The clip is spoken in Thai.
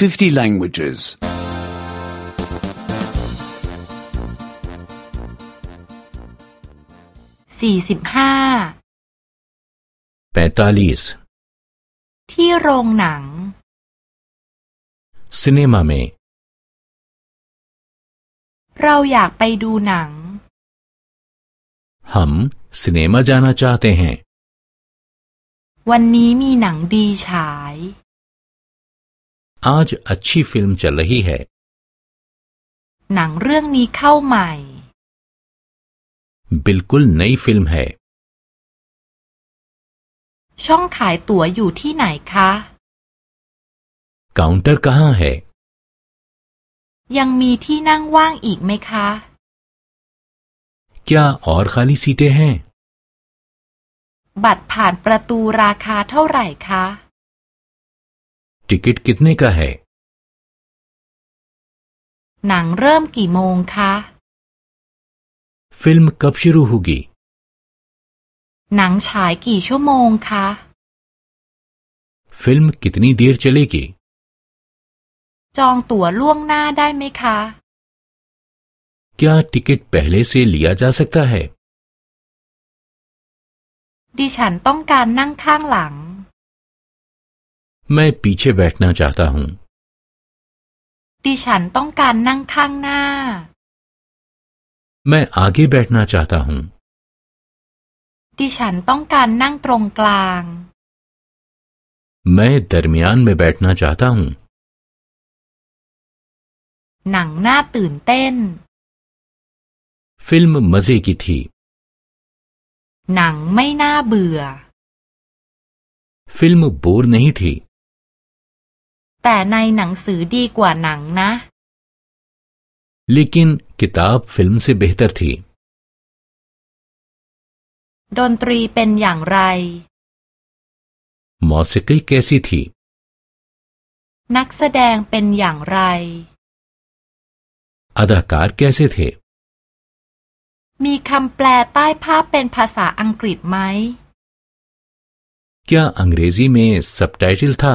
50 languages. สี่สิบห้า 45 ที่โรงหนัง सिनेमा में เราอยากไปดูหนัง हम सिनेमा जाना चाहते हैं วันนี้มีหนังดีฉาย आज अच्छी फिल्म चल रही है หนังเรื่องนี้เข้าใหม่ बिल्कुल नई फिल्म है ช่องขายตั๋วอยู่ที่ไหนคะ काउंटर कहाँ है ยังมีที่นั่งว่างอีกไหมคะ क्या और खाली सीटें हैं บัตรผ่านประตูราคาเท่าไหร่คะ टिकट कितने का है หนังเริ่มกี่โมงคะ फिल्म कब शुरू होगी หนังฉายกี่ชั่วโมงคะ फिल्म कितनी देर चलेगी จองตั๋วล่วงหน้าได้ไหมคะ क्या टिकट पहले से लिया जा सकता है ดิฉันต้องการนั่งข้างหลัง मैं पीछे बैठना चाहता हूँ ดิฉันต้องการนั่งข้างหน้า मैं आगे बैठना चाहता हूँ ดิฉันต้องการนั่งตรงกลาง मैं दरमियान में बैठना चाहता हूँ หนังน่าตื่นเต้น फिल्म मजे की थी หนังไม่น่าเบื่อ फिल्म बोर नहीं थी แต่ในหนังสือดีกว่าหนังนะ लेकिन किताब फिल्म से बेहतर थी ดนตรีเป็นอย่างไร मौसीकी कैसी थी นักแสดงเป็นอย่างไร अदाकार कैसे थे มีคำแปลใต้ภาพเป็นภาษาอังกฤษไหม क्या अंग्रेजी में सबटाइटल था